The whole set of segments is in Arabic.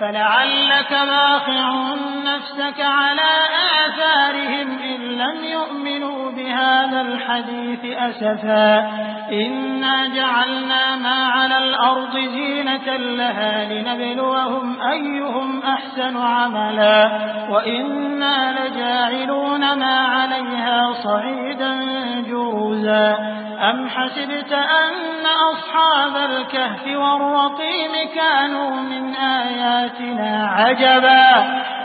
فلعلك باخع نفسك على آثارهم إن لم يؤمنوا بهذا الحديث أسفا. إنا جعلنا ما على الأرض زينة لها لنبلوهم أيهم أحسن عملا. وإنا لجاعلون ما عليها صعيدا جرزا أم حسبت أن أصحاب الكهف والرقيم كانوا من آياتنا عجبا؟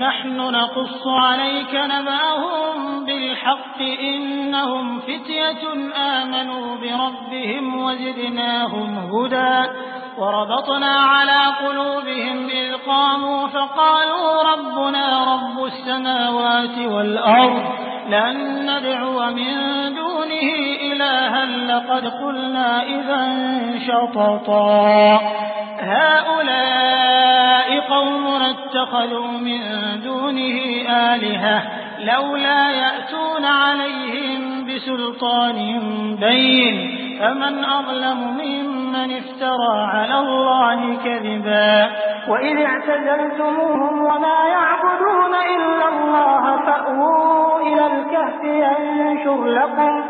نحن نقص عليك نبأهم بالحق إنهم فتية آمنوا بربهم وزدناهم هدى وربطنا على قلوبهم إذ قاموا فقالوا ربنا رب السماوات والأرض لن ندعو من دونه إلها لقد قلنا إذا شططا هؤلاء قومنا اتخذوا من دونه آلهة لولا يأتون عليهم بسلطان بين فمن أظلم ممن افترى على الله كذبا وإذ اعتزلتموهم وما يعبدون إلا الله فأووا إلى الكهف ينشر لكم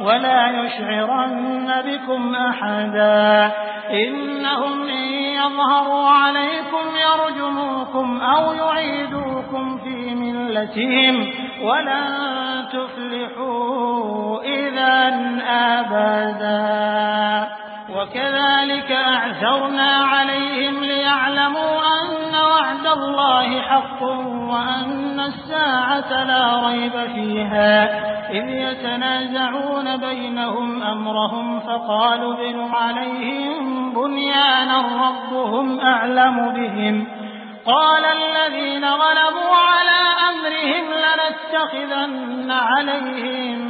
ولا يشعرن بكم أحدا. إنهم إن يظهروا عليكم يرجموكم أو يعيدوكم في ملتهم ولن تفلحوا إذا أبدا وكذلك أعثرنا أن الله حق وأن الساعة لا ريب فيها إذ يتنازعون بينهم أمرهم فقالوا ابنوا عليهم بنيانا ربهم أعلم بهم قال الذين غلبوا على أمر لَأَتَّخِذَنَّ عَلَيْهِم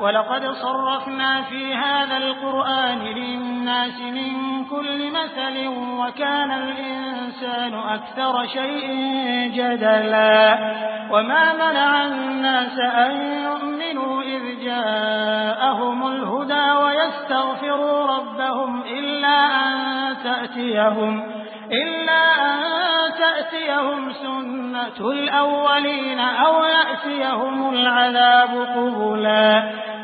ولقد صرفنا في هذا القرآن للناس من كل مثل وكان الإنسان أكثر شيء جدلا وما منع الناس أن يؤمنوا إذ جاءهم الهدى ويستغفروا ربهم إلا أن تأتيهم إلا أن تأتيهم سنة الأولين أو يأتيهم العذاب قبلا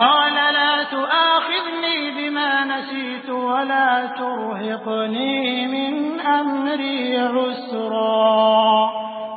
قال لا تؤاخذني بما نسيت ولا ترهقني من أمري عسرا.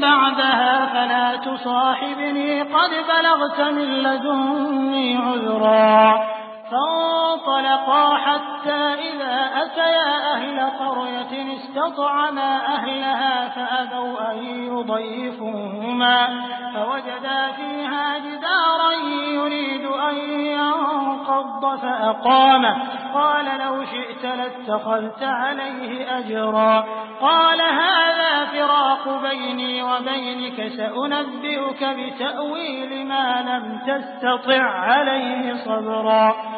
بعدها فلا تصاحبني قد بلغت من لدني عذرا. فانطلقا حتى إذا أتيا أهل قرية استطعما أهلها فأبوا أن يضيفوهما فوجدا فيها جدارا يريد أن ينقض فأقامه قال لو شئت لاتخذت عليه أجرا. قال هذا فراق بيني وبينك سأنبئك بتأويل ما لم تستطع عليه صبرا.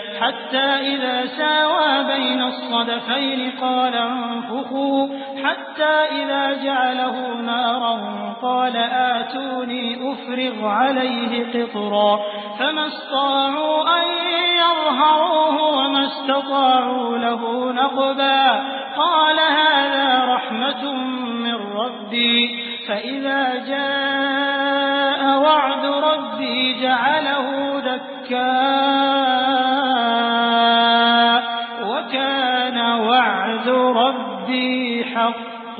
حتى إذا ساوى بين الصدفين قال انفخوا. حتى إذا جعله نارا قال آتوني أفرغ عليه قطرا. فما استطاعوا أن يظهروه وما استطاعوا له نقبا. قال هذا رحمة من ربي. فإذا جاء وعد ربي جعله دكا.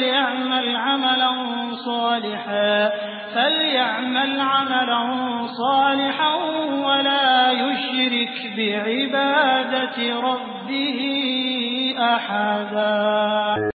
فليعمل عملا صالحا فليعمل عملا صالحا ولا يشرك بعبادة ربه أحدا